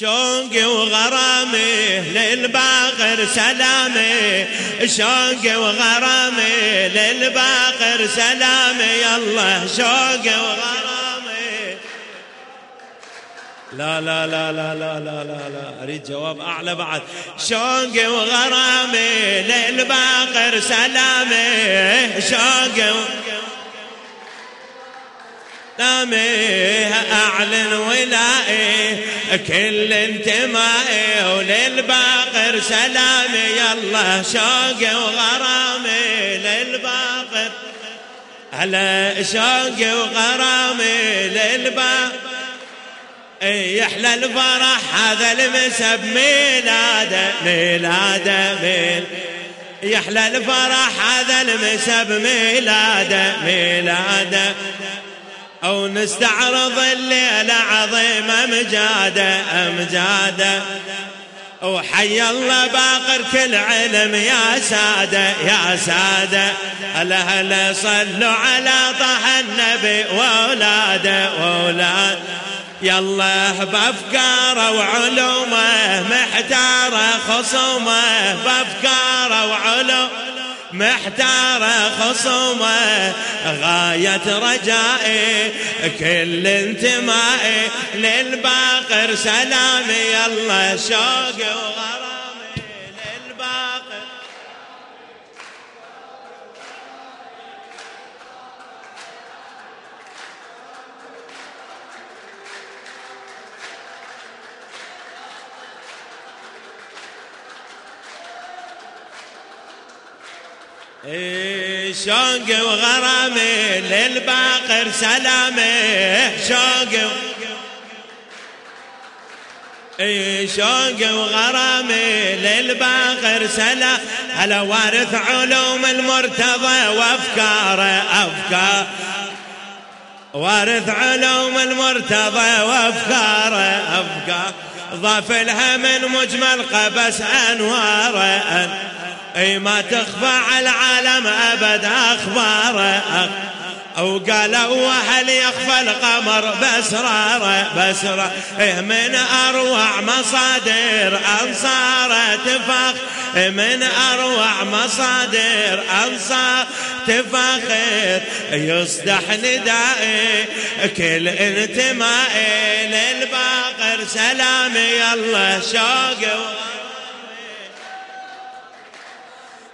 شوقي وغرامي للباقر سلامي شوقي وغرامي للباقر سلامي يلا شوقي وغرامي لا لا لا لا لا لا لا لا أريد جواب أعلى بعد. شوقي وغرامي للباقر سلامي شوقي دامي أعلن ولائي كل انتمائي وللباقر سلامي. يلا شوقي وغرامي للباقر. على شوقي وغرامي للباقر. يحلى الفرح هذا المسب ميلاده ميلاده ميل. يحلى الفرح هذا المسب ميلاده ميلاده أو نستعرض الليلة عظيمة مجادة أمجادة وحي الله باقر كل علم يا سادة يا سادة هلا هلا صلوا على طه النبي وأولاده وأولاد. يلا بأفكاره وعلومه محتاره خصومه بأفكاره وعلومه محتار خصومه غاية رجائي كل انتمائي. للباقر سلامي يلا شوقي وغرامي شوقي وغرامي للباقر سلامي شوقي اي شوقي وغرامي للباقر سلام. هلا وارث علوم المرتضى وافكاره افكار وارث علوم المرتضى وافكاره افكار ضاف لها من مجمل قبس انواره أي ما تخفى على العالم أبد اخباره أو قالوا هل يخفى القمر باسراره باسراره إيه من أروع مصادر أنصار تفخ إيه من أروع مصادر أنصار تفخر يصدح ندائي كل انتمائي للباقر. سلامي الله شوقي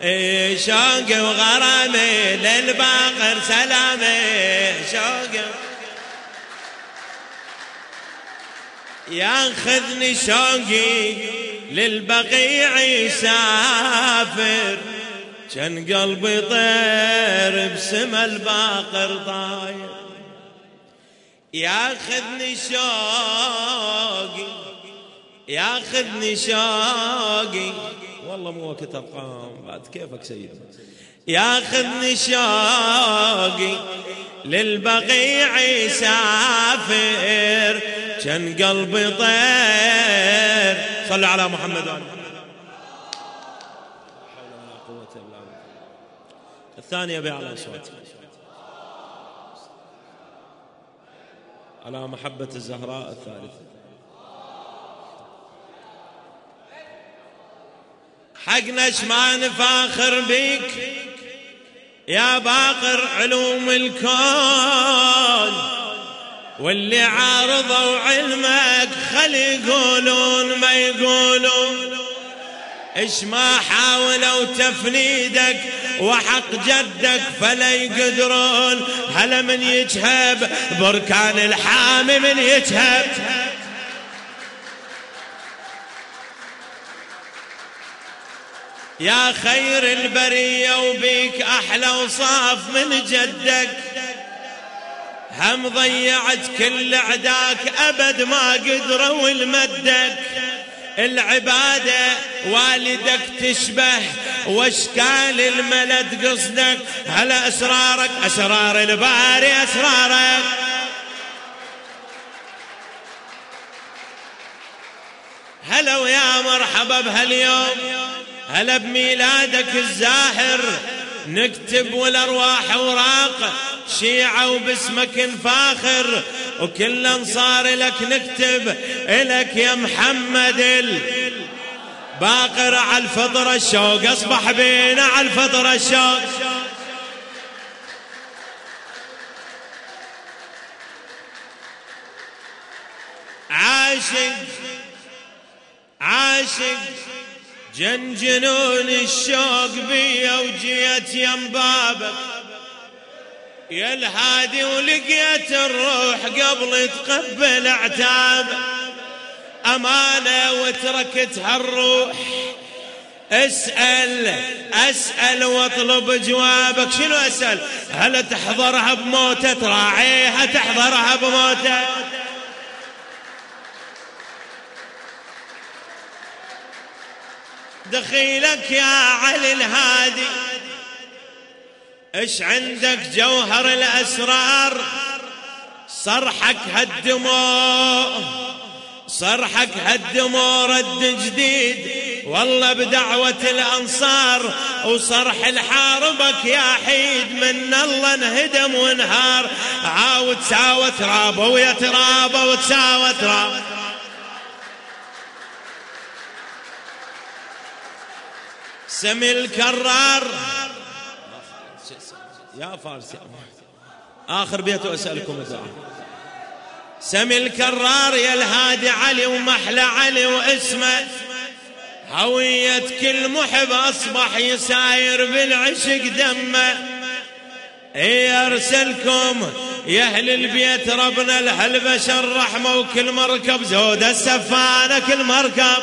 شوقي وغرامي للباقر سلامي شوقي ياخذني شوقي للبقيع يسافر. كان قلبي طير بسما الباقر طاير. ياخذني شوقي ياخذني شوقي والله مو وقت ارقام بعد كيفك سيدي ياخذني شوقي للبقيع يسافر. كان قلبي طير. صلوا على محمد. وعلى الثانية بأعلى صوتي على محبة الزهراء الثالثة. حقنا ما نفاخر بيك. يا باقر علوم الكون. واللي عارضوا علمك خلي يقولون ما يقولون. إيش ما حاولوا تفنيدك وحق جدك فلا يقدرون. هلا من يجهب بركان الحامي من يجهب. يا خير البرية وبيك أحلى وصاف من جدك. هم ضيعت كل عداك أبد ما قدروا المدك. العبادة والدك تشبه واشكال الملد قصدك. هلا أسرارك أسرار الباري أسرارك. هلا ويا مرحبا بهاليوم. هلا بميلادك الزاهر نكتب والأرواح وراق شيعة وباسمك نفاخر وكل أنصار لك نكتب إلك يا محمد باقر على الفطرة الشوق أصبح بينا على الفطرة الشوق. عاشق عاشق. جن جنون الشوق بيا وجيت يم بابك. يا الهادي ولقيت الروح قبل تقبل عتاب أمانة وتركت هالروح اسأل اسأل واطلب جوابك. شنو أسأل؟ هل تحضرها بموتة؟ تراعيها تحضرها بموتة؟ دخيلك يا علي الهادي. إيش عندك جوهر الأسرار؟ صرحك هالدموع صرحك هالدموع رد جديد. والله بدعوة الأنصار وصرح الحاربك يا حيد من الله انهدم وانهار. عاود ساوى ترابه ويا ترابه وتساوى ترابه سمي الكرار. يا فارس آخر بيت أسألكم الدعاء. سمي الكرار يا الهادي علي ومحلى علي واسمه. هوية كل محب أصبح يساير بالعشق دمه. اي أرسلكم؟ يا أهل البيت ربنا لهالبشر رحمه وكل مركب زود السفانة كل مركب.